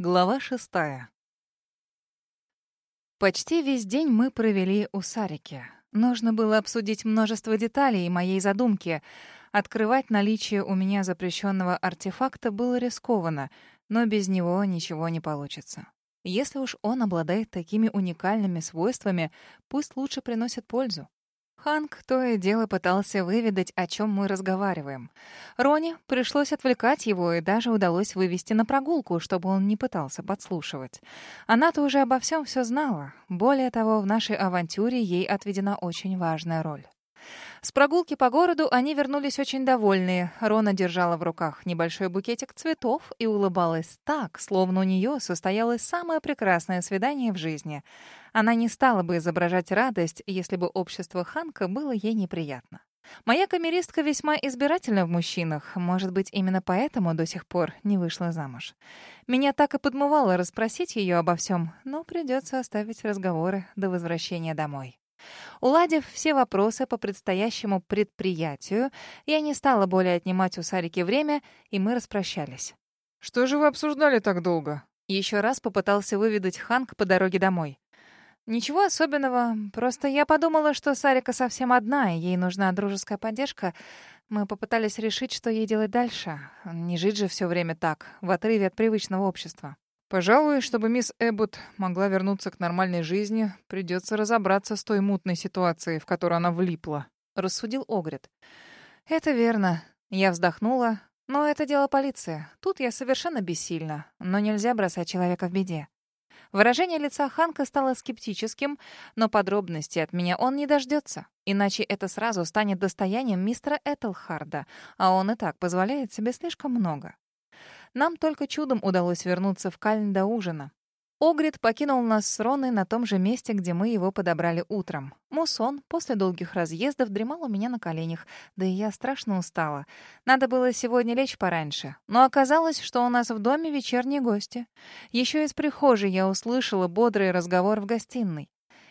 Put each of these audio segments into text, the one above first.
Глава шестая. Почти весь день мы провели у Сарики. Нужно было обсудить множество деталей моей задумки. Открывать наличие у меня запрещенного артефакта было рискованно, но без него ничего не получится. Если уж он обладает такими уникальными свойствами, пусть лучше приносит пользу. Ханк то и дело пытался выведать, о чем мы разговариваем. Рони пришлось отвлекать его, и даже удалось вывести на прогулку, чтобы он не пытался подслушивать. Она-то уже обо всем все знала. Более того, в нашей авантюре ей отведена очень важная роль. С прогулки по городу они вернулись очень довольные. Рона держала в руках небольшой букетик цветов и улыбалась так, словно у нее состоялось самое прекрасное свидание в жизни. Она не стала бы изображать радость, если бы общество Ханка было ей неприятно. Моя камеристка весьма избирательна в мужчинах. Может быть, именно поэтому до сих пор не вышла замуж. Меня так и подмывало расспросить ее обо всем, но придется оставить разговоры до возвращения домой. Уладив все вопросы по предстоящему предприятию, я не стала более отнимать у Сарики время, и мы распрощались. «Что же вы обсуждали так долго?» Еще раз попытался выведать Ханк по дороге домой. «Ничего особенного. Просто я подумала, что Сарика совсем одна, и ей нужна дружеская поддержка. Мы попытались решить, что ей делать дальше. Не жить же все время так, в отрыве от привычного общества». Пожалуй, чтобы мисс Эббот могла вернуться к нормальной жизни, придется разобраться с той мутной ситуацией, в которую она влипла, рассудил Огрид. Это верно. Я вздохнула, но это дело полиции. Тут я совершенно бессильна, но нельзя бросать человека в беде. Выражение лица Ханка стало скептическим, но подробностей от меня он не дождется, иначе это сразу станет достоянием мистера Этельхарда, а он и так позволяет себе слишком много. Нам только чудом удалось вернуться в Кальн до ужина. Огрид покинул нас с Роной на том же месте, где мы его подобрали утром. Мусон после долгих разъездов дремал у меня на коленях, да и я страшно устала. Надо было сегодня лечь пораньше, но оказалось, что у нас в доме вечерние гости. Еще из прихожей я услышала бодрый разговор в гостиной.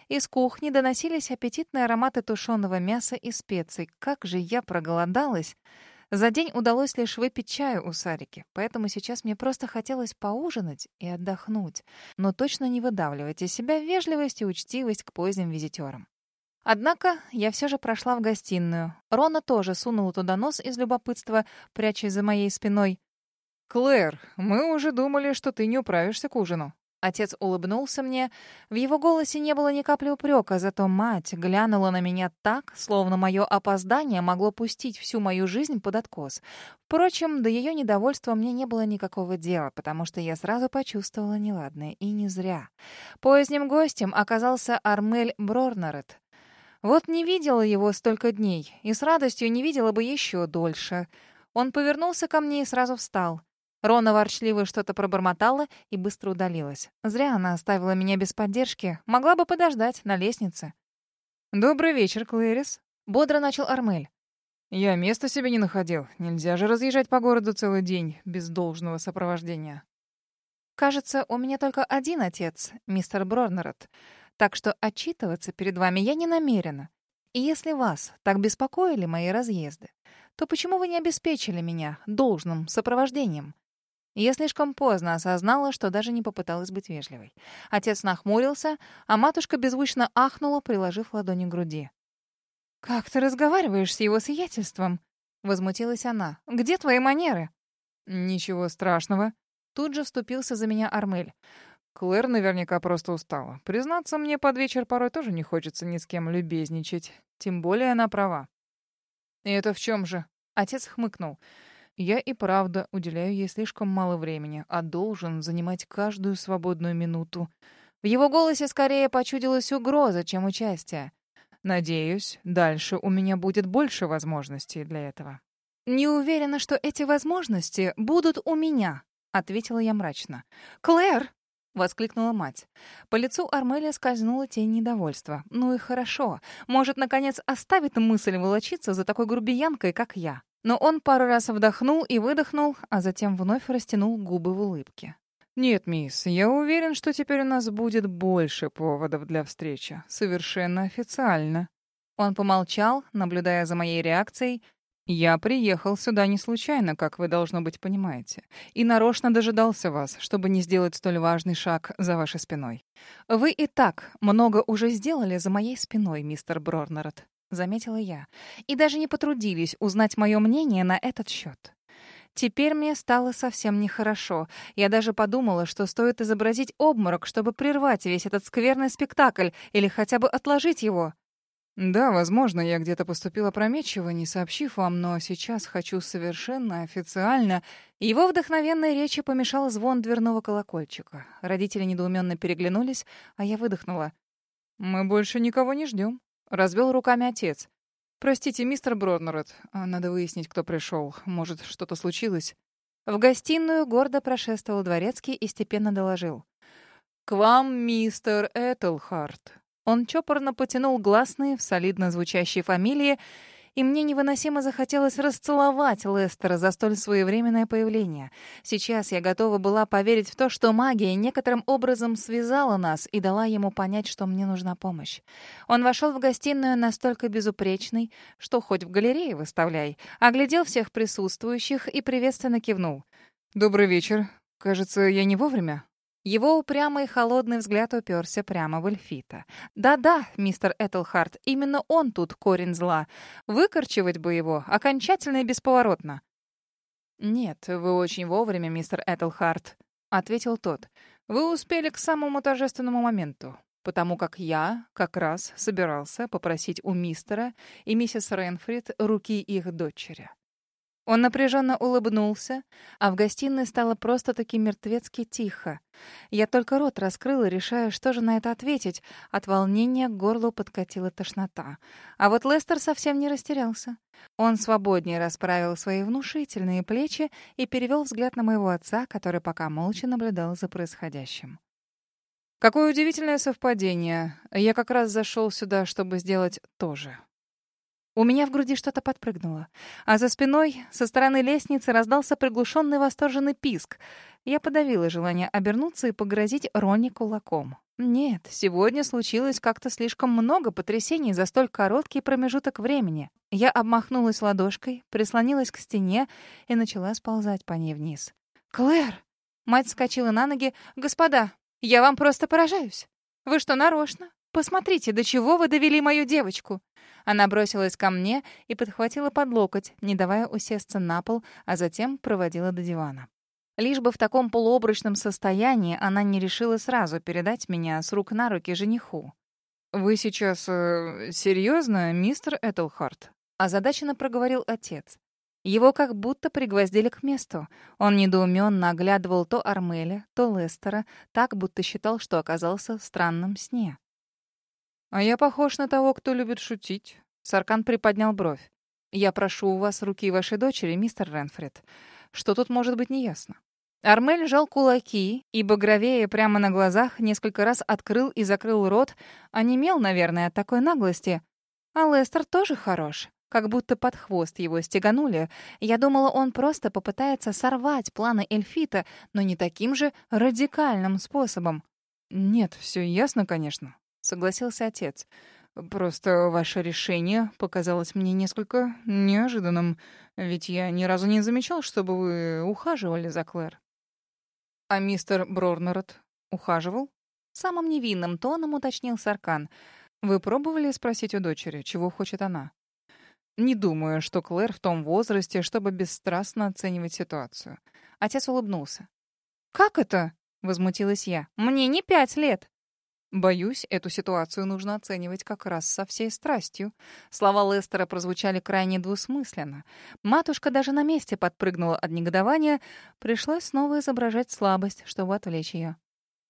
Из кухни доносились аппетитные ароматы тушеного мяса и специй. Как же я проголодалась! За день удалось лишь выпить чаю у Сарики, поэтому сейчас мне просто хотелось поужинать и отдохнуть, но точно не выдавливать из себя вежливость и учтивость к поздним визитерам. Однако я все же прошла в гостиную. Рона тоже сунула туда нос из любопытства, прячась за моей спиной. «Клэр, мы уже думали, что ты не управишься к ужину». Отец улыбнулся мне. В его голосе не было ни капли упрека, зато мать глянула на меня так, словно мое опоздание могло пустить всю мою жизнь под откос. Впрочем, до ее недовольства мне не было никакого дела, потому что я сразу почувствовала неладное, и не зря. Поздним гостем оказался Армель Брорнерет. Вот не видела его столько дней, и с радостью не видела бы еще дольше. Он повернулся ко мне и сразу встал. Рона ворчливо что-то пробормотала и быстро удалилась. Зря она оставила меня без поддержки. Могла бы подождать на лестнице. «Добрый вечер, Клэрис», — бодро начал Армель. «Я места себе не находил. Нельзя же разъезжать по городу целый день без должного сопровождения». «Кажется, у меня только один отец, мистер Брорнерот, так что отчитываться перед вами я не намерена. И если вас так беспокоили мои разъезды, то почему вы не обеспечили меня должным сопровождением?» Я слишком поздно осознала, что даже не попыталась быть вежливой. Отец нахмурился, а матушка беззвучно ахнула, приложив ладони к груди. «Как ты разговариваешь с его сиятельством?» — возмутилась она. «Где твои манеры?» «Ничего страшного». Тут же вступился за меня Армель. Клэр наверняка просто устала. Признаться, мне под вечер порой тоже не хочется ни с кем любезничать. Тем более она права. «И это в чем же?» Отец хмыкнул. Я и правда уделяю ей слишком мало времени, а должен занимать каждую свободную минуту. В его голосе скорее почудилась угроза, чем участие. Надеюсь, дальше у меня будет больше возможностей для этого. Не уверена, что эти возможности будут у меня, ответила я мрачно. Клэр, воскликнула мать. По лицу Армелия скользнула тень недовольства. Ну и хорошо. Может, наконец оставит мысль волочиться за такой грубиянкой, как я. Но он пару раз вдохнул и выдохнул, а затем вновь растянул губы в улыбке. «Нет, мисс, я уверен, что теперь у нас будет больше поводов для встречи. Совершенно официально». Он помолчал, наблюдая за моей реакцией. Я приехал сюда не случайно, как вы, должно быть, понимаете, и нарочно дожидался вас, чтобы не сделать столь важный шаг за вашей спиной. Вы и так много уже сделали за моей спиной, мистер Брорнерот, заметила я, и даже не потрудились узнать мое мнение на этот счет. Теперь мне стало совсем нехорошо. Я даже подумала, что стоит изобразить обморок, чтобы прервать весь этот скверный спектакль или хотя бы отложить его. Да, возможно, я где-то поступила опрометчиво, не сообщив вам, но сейчас хочу совершенно официально. Его вдохновенной речи помешал звон дверного колокольчика. Родители недоуменно переглянулись, а я выдохнула. Мы больше никого не ждем. Развел руками отец. Простите, мистер Броднерет, а, надо выяснить, кто пришел. Может, что-то случилось? В гостиную гордо прошествовал дворецкий и степенно доложил. «К вам, мистер Этельхарт. Он чопорно потянул гласные в солидно звучащей фамилии, и мне невыносимо захотелось расцеловать Лестера за столь своевременное появление. Сейчас я готова была поверить в то, что магия некоторым образом связала нас и дала ему понять, что мне нужна помощь. Он вошел в гостиную настолько безупречный, что хоть в галерее выставляй, оглядел всех присутствующих и приветственно кивнул. «Добрый вечер. Кажется, я не вовремя?» Его упрямый холодный взгляд уперся прямо в Эльфита. «Да-да, мистер Этельхарт, именно он тут корень зла. Выкорчевать бы его окончательно и бесповоротно». «Нет, вы очень вовремя, мистер Этельхарт», — ответил тот. «Вы успели к самому торжественному моменту, потому как я как раз собирался попросить у мистера и миссис Ренфрид руки их дочери. Он напряженно улыбнулся, а в гостиной стало просто-таки мертвецки тихо. Я только рот раскрыла, решая, что же на это ответить. От волнения к горлу подкатила тошнота. А вот Лестер совсем не растерялся. Он свободнее расправил свои внушительные плечи и перевел взгляд на моего отца, который пока молча наблюдал за происходящим. Какое удивительное совпадение. Я как раз зашел сюда, чтобы сделать то же. У меня в груди что-то подпрыгнуло, а за спиной со стороны лестницы раздался приглушенный восторженный писк. Я подавила желание обернуться и погрозить Ронни кулаком. Нет, сегодня случилось как-то слишком много потрясений за столь короткий промежуток времени. Я обмахнулась ладошкой, прислонилась к стене и начала сползать по ней вниз. «Клэр!» Мать скочила на ноги. «Господа, я вам просто поражаюсь. Вы что, нарочно? Посмотрите, до чего вы довели мою девочку!» Она бросилась ко мне и подхватила под локоть, не давая усесться на пол, а затем проводила до дивана. Лишь бы в таком полуобрачном состоянии она не решила сразу передать меня с рук на руки жениху. «Вы сейчас э, серьезно, мистер Этельхарт?» озадаченно проговорил отец. Его как будто пригвоздили к месту. Он недоуменно оглядывал то Армеля, то Лестера, так будто считал, что оказался в странном сне. «А я похож на того, кто любит шутить». Саркан приподнял бровь. «Я прошу у вас руки вашей дочери, мистер Ренфрид. Что тут может быть неясно?» Армель жал кулаки и, багровее прямо на глазах, несколько раз открыл и закрыл рот, а немел, наверное, от такой наглости. А Лестер тоже хорош. Как будто под хвост его стеганули. Я думала, он просто попытается сорвать планы Эльфита, но не таким же радикальным способом. «Нет, все ясно, конечно согласился отец. Просто ваше решение показалось мне несколько неожиданным, ведь я ни разу не замечал, чтобы вы ухаживали за Клэр. А мистер Брорнерот ухаживал? Самым невинным тоном уточнил Саркан. Вы пробовали спросить у дочери, чего хочет она? Не думаю, что Клэр в том возрасте, чтобы бесстрастно оценивать ситуацию. Отец улыбнулся. «Как это?» — возмутилась я. «Мне не пять лет». Боюсь, эту ситуацию нужно оценивать как раз со всей страстью. Слова Лестера прозвучали крайне двусмысленно. Матушка даже на месте подпрыгнула от негодования. Пришлось снова изображать слабость, чтобы отвлечь ее.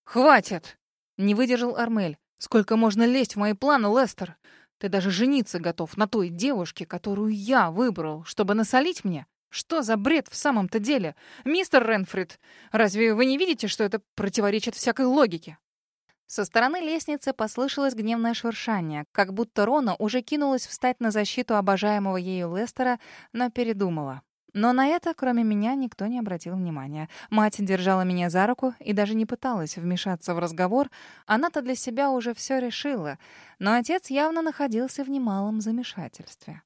«Хватит!» — не выдержал Армель. «Сколько можно лезть в мои планы, Лестер? Ты даже жениться готов на той девушке, которую я выбрал, чтобы насолить мне? Что за бред в самом-то деле? Мистер Ренфрид, разве вы не видите, что это противоречит всякой логике?» Со стороны лестницы послышалось гневное шуршание, как будто Рона уже кинулась встать на защиту обожаемого ею Лестера, но передумала. Но на это, кроме меня, никто не обратил внимания. Мать держала меня за руку и даже не пыталась вмешаться в разговор. Она-то для себя уже все решила. Но отец явно находился в немалом замешательстве.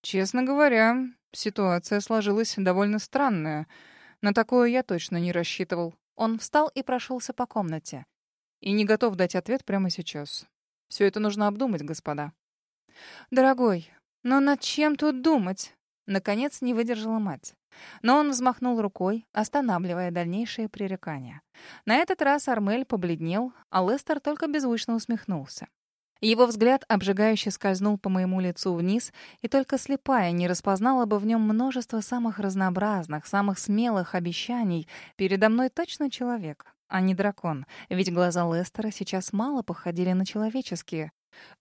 Честно говоря, ситуация сложилась довольно странная. На такое я точно не рассчитывал. Он встал и прошелся по комнате. И не готов дать ответ прямо сейчас. Все это нужно обдумать, господа. Дорогой, но над чем тут думать? Наконец не выдержала мать. Но он взмахнул рукой, останавливая дальнейшие пререкания. На этот раз Армель побледнел, а Лестер только беззвучно усмехнулся. Его взгляд обжигающе скользнул по моему лицу вниз, и только слепая не распознала бы в нем множество самых разнообразных, самых смелых обещаний. Передо мной точно человек, а не дракон, ведь глаза Лестера сейчас мало походили на человеческие.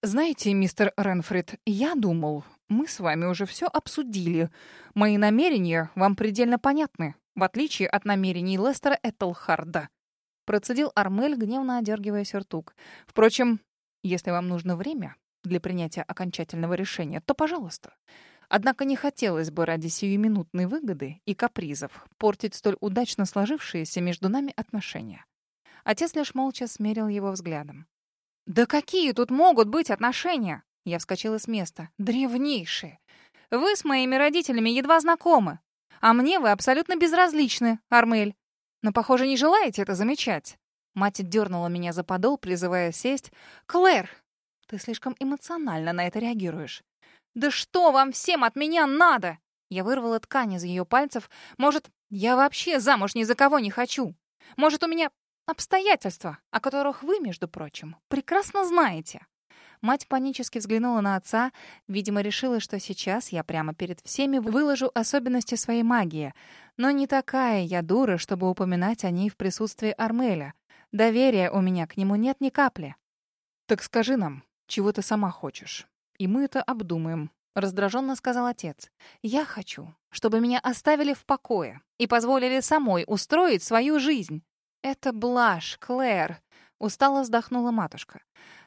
«Знаете, мистер Ренфрид, я думал, мы с вами уже все обсудили. Мои намерения вам предельно понятны, в отличие от намерений Лестера Этельхарда». Процедил Армель, гневно одергивая сюртук. «Впрочем, если вам нужно время для принятия окончательного решения, то пожалуйста. Однако не хотелось бы ради сиюминутной выгоды и капризов портить столь удачно сложившиеся между нами отношения. Отец лишь молча смерил его взглядом. «Да какие тут могут быть отношения?» Я вскочила с места. «Древнейшие! Вы с моими родителями едва знакомы, а мне вы абсолютно безразличны, Армель. Но, похоже, не желаете это замечать». Мать дернула меня за подол, призывая сесть. «Клэр, ты слишком эмоционально на это реагируешь». «Да что вам всем от меня надо?» Я вырвала ткань из ее пальцев. «Может, я вообще замуж ни за кого не хочу? Может, у меня обстоятельства, о которых вы, между прочим, прекрасно знаете?» Мать панически взглянула на отца, видимо, решила, что сейчас я прямо перед всеми выложу особенности своей магии. Но не такая я дура, чтобы упоминать о ней в присутствии Армеля. Доверия у меня к нему нет ни капли. «Так скажи нам, чего ты сама хочешь, и мы это обдумаем», — раздраженно сказал отец. «Я хочу, чтобы меня оставили в покое и позволили самой устроить свою жизнь». «Это блажь, Клэр», — устало вздохнула матушка.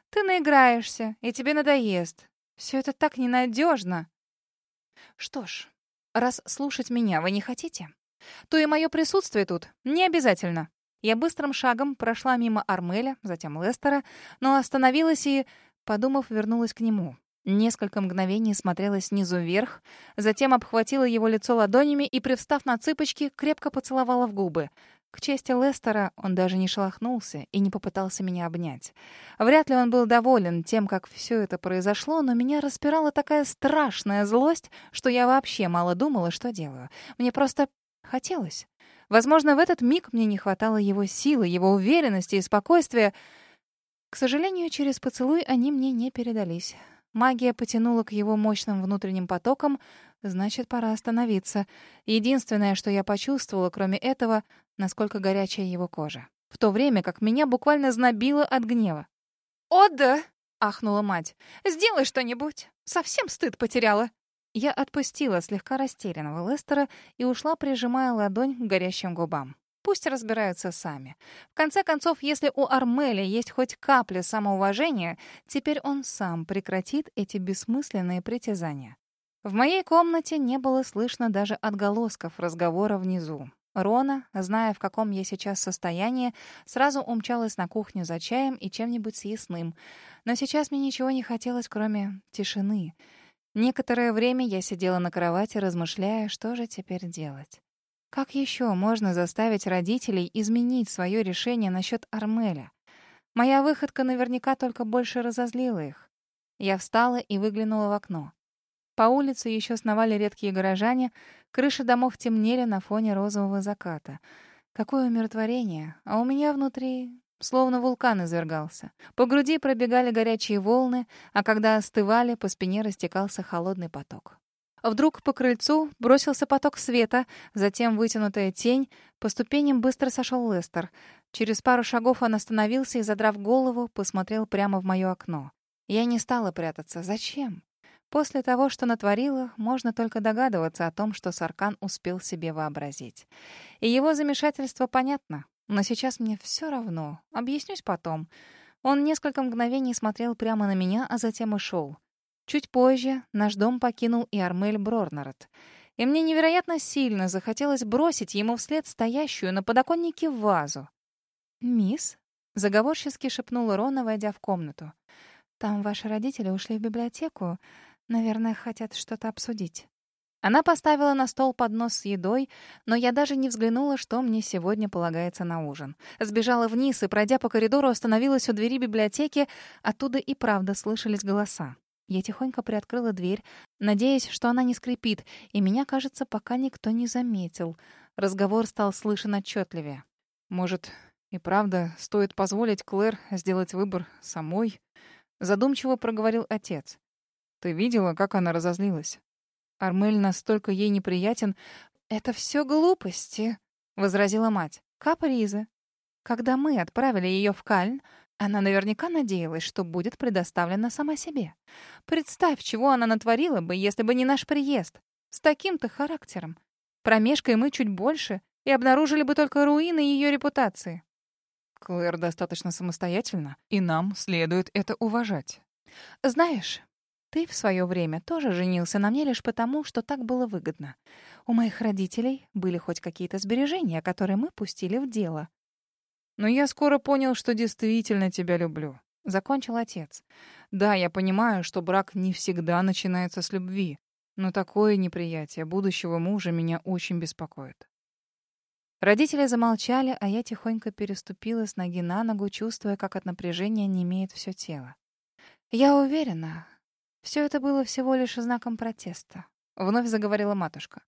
«Ты наиграешься, и тебе надоест. Все это так ненадежно». «Что ж, раз слушать меня вы не хотите, то и мое присутствие тут не обязательно». Я быстрым шагом прошла мимо Армеля, затем Лестера, но остановилась и, подумав, вернулась к нему. Несколько мгновений смотрела снизу вверх, затем обхватила его лицо ладонями и, привстав на цыпочки, крепко поцеловала в губы. К чести Лестера, он даже не шелохнулся и не попытался меня обнять. Вряд ли он был доволен тем, как все это произошло, но меня распирала такая страшная злость, что я вообще мало думала, что делаю. Мне просто хотелось. Возможно, в этот миг мне не хватало его силы, его уверенности и спокойствия. К сожалению, через поцелуй они мне не передались. Магия потянула к его мощным внутренним потокам, значит, пора остановиться. Единственное, что я почувствовала, кроме этого, насколько горячая его кожа. В то время как меня буквально знобило от гнева. «О, да!» — ахнула мать. «Сделай что-нибудь! Совсем стыд потеряла!» Я отпустила слегка растерянного Лестера и ушла, прижимая ладонь к горящим губам. Пусть разбираются сами. В конце концов, если у Армеля есть хоть капля самоуважения, теперь он сам прекратит эти бессмысленные притязания. В моей комнате не было слышно даже отголосков разговора внизу. Рона, зная, в каком я сейчас состоянии, сразу умчалась на кухню за чаем и чем-нибудь съестным. Но сейчас мне ничего не хотелось, кроме тишины — Некоторое время я сидела на кровати, размышляя, что же теперь делать. Как еще можно заставить родителей изменить свое решение насчет Армеля? Моя выходка наверняка только больше разозлила их. Я встала и выглянула в окно. По улице еще сновали редкие горожане, крыши домов темнели на фоне розового заката. Какое умиротворение, а у меня внутри Словно вулкан извергался. По груди пробегали горячие волны, а когда остывали, по спине растекался холодный поток. Вдруг по крыльцу бросился поток света, затем вытянутая тень. По ступеням быстро сошел Лестер. Через пару шагов он остановился и, задрав голову, посмотрел прямо в мое окно. Я не стала прятаться. Зачем? После того, что натворила, можно только догадываться о том, что Саркан успел себе вообразить. И его замешательство понятно. Но сейчас мне все равно. Объяснюсь потом. Он несколько мгновений смотрел прямо на меня, а затем ушел. Чуть позже наш дом покинул и Армель Брорнард. И мне невероятно сильно захотелось бросить ему вслед стоящую на подоконнике вазу. «Мисс?» — заговорчески шепнула Рона, войдя в комнату. «Там ваши родители ушли в библиотеку. Наверное, хотят что-то обсудить. Она поставила на стол поднос с едой, но я даже не взглянула, что мне сегодня полагается на ужин. Сбежала вниз и, пройдя по коридору, остановилась у двери библиотеки. Оттуда и правда слышались голоса. Я тихонько приоткрыла дверь, надеясь, что она не скрипит, и меня, кажется, пока никто не заметил. Разговор стал слышен отчетливее. «Может, и правда стоит позволить Клэр сделать выбор самой?» Задумчиво проговорил отец. «Ты видела, как она разозлилась? Армель настолько ей неприятен. «Это все глупости», — возразила мать. «Капризы. Когда мы отправили ее в Кальн, она наверняка надеялась, что будет предоставлена сама себе. Представь, чего она натворила бы, если бы не наш приезд. С таким-то характером. Промешкой мы чуть больше и обнаружили бы только руины ее репутации. Клэр достаточно самостоятельна, и нам следует это уважать. Знаешь, ты в свое время тоже женился на мне лишь потому, что так было выгодно. У моих родителей были хоть какие-то сбережения, которые мы пустили в дело. Но я скоро понял, что действительно тебя люблю. Закончил отец. Да, я понимаю, что брак не всегда начинается с любви, но такое неприятие будущего мужа меня очень беспокоит. Родители замолчали, а я тихонько переступила с ноги на ногу, чувствуя, как от напряжения немеет все тело. Я уверена, все это было всего лишь знаком протеста. Вновь заговорила матушка.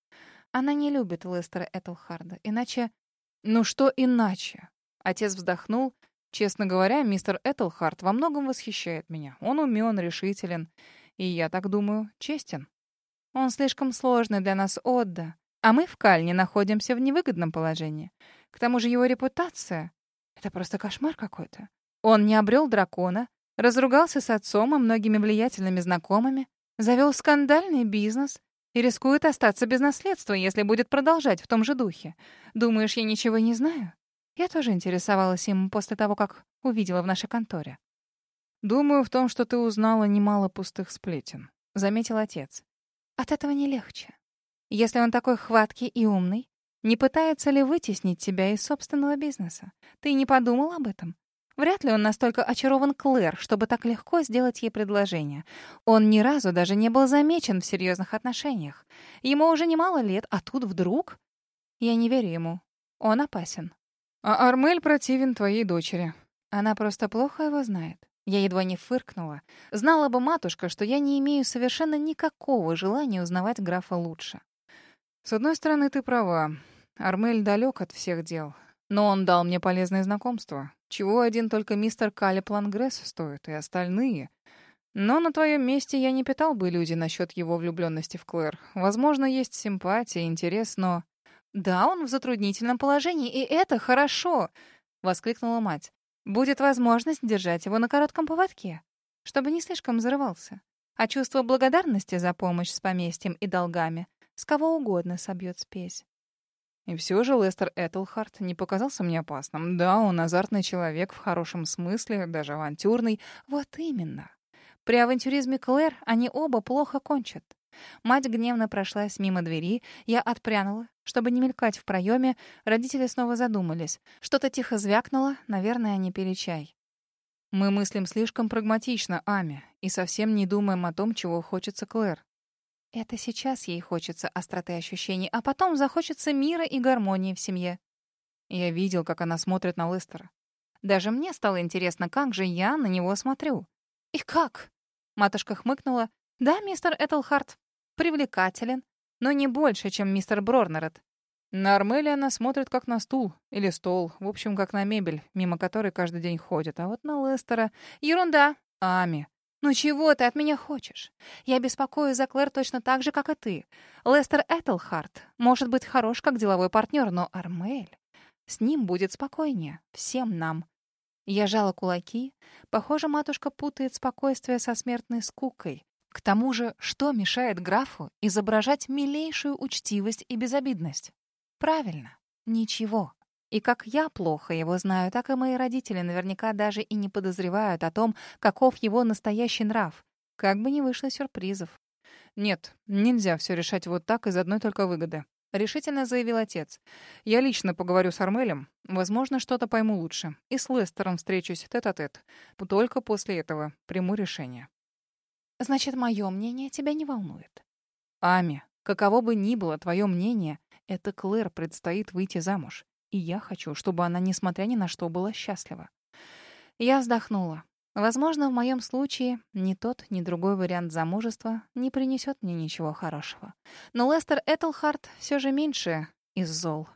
Она не любит Лестера Этельхарда, иначе... Ну что иначе? Отец вздохнул. Честно говоря, мистер Этельхард во многом восхищает меня. Он умен, решителен. И, я так думаю, честен. Он слишком сложный для нас Отда. А мы в Кальне находимся в невыгодном положении. К тому же его репутация — это просто кошмар какой-то. Он не обрел дракона, разругался с отцом и многими влиятельными знакомыми, завел скандальный бизнес и рискует остаться без наследства, если будет продолжать в том же духе. Думаешь, я ничего не знаю? Я тоже интересовалась им после того, как увидела в нашей конторе. «Думаю, в том, что ты узнала немало пустых сплетен», — заметил отец. «От этого не легче. Если он такой хваткий и умный, не пытается ли вытеснить тебя из собственного бизнеса? Ты не подумал об этом? Вряд ли он настолько очарован Клэр, чтобы так легко сделать ей предложение. Он ни разу даже не был замечен в серьезных отношениях. Ему уже немало лет, а тут вдруг... Я не верю ему. Он опасен. А Армель противен твоей дочери. Она просто плохо его знает. Я едва не фыркнула. Знала бы матушка, что я не имею совершенно никакого желания узнавать графа лучше. С одной стороны, ты права. Армель далек от всех дел. Но он дал мне полезные знакомства. Чего один только мистер Калеб Лангресс стоит, и остальные. Но на твоем месте я не питал бы иллюзий насчет его влюбленности в Клэр. Возможно, есть симпатия, интерес, но... «Да, он в затруднительном положении, и это хорошо!» — воскликнула мать. «Будет возможность держать его на коротком поводке, чтобы не слишком взрывался. А чувство благодарности за помощь с поместьем и долгами с кого угодно собьет спесь». И все же Лестер Этлхарт не показался мне опасным. Да, он азартный человек в хорошем смысле, даже авантюрный. Вот именно. При авантюризме Клэр они оба плохо кончат. Мать гневно прошлась мимо двери, я отпрянула. Чтобы не мелькать в проеме, родители снова задумались. Что-то тихо звякнуло, наверное, они пили чай. Мы мыслим слишком прагматично, Ами, и совсем не думаем о том, чего хочется Клэр. Это сейчас ей хочется остроты ощущений, а потом захочется мира и гармонии в семье. Я видел, как она смотрит на Лестера. Даже мне стало интересно, как же я на него смотрю. «И как?» Матушка хмыкнула. «Да, мистер Этельхарт, привлекателен, но не больше, чем мистер Брорнерет. На Армеле она смотрит как на стул или стол, в общем, как на мебель, мимо которой каждый день ходит. А вот на Лестера... Ерунда! Ами, ну чего ты от меня хочешь? Я беспокоюсь за Клэр точно так же, как и ты. Лестер Этельхарт может быть хорош как деловой партнер, но Армель... С ним будет спокойнее. Всем нам. Я жала кулаки. Похоже, матушка путает спокойствие со смертной скукой. К тому же, что мешает графу изображать милейшую учтивость и безобидность? Правильно, ничего. И как я плохо его знаю, так и мои родители наверняка даже и не подозревают о том, каков его настоящий нрав. Как бы ни вышло сюрпризов. «Нет, нельзя все решать вот так из одной только выгоды», — решительно заявил отец. «Я лично поговорю с Армелем. Возможно, что-то пойму лучше. И с Лестером встречусь тет-а-тет. -тет. Только после этого приму решение». Значит, мое мнение тебя не волнует. Ами, каково бы ни было твое мнение, это Клэр предстоит выйти замуж. И я хочу, чтобы она, несмотря ни на что, была счастлива. Я вздохнула. Возможно, в моем случае ни тот, ни другой вариант замужества не принесет мне ничего хорошего. Но Лестер Этельхарт все же меньше из зол.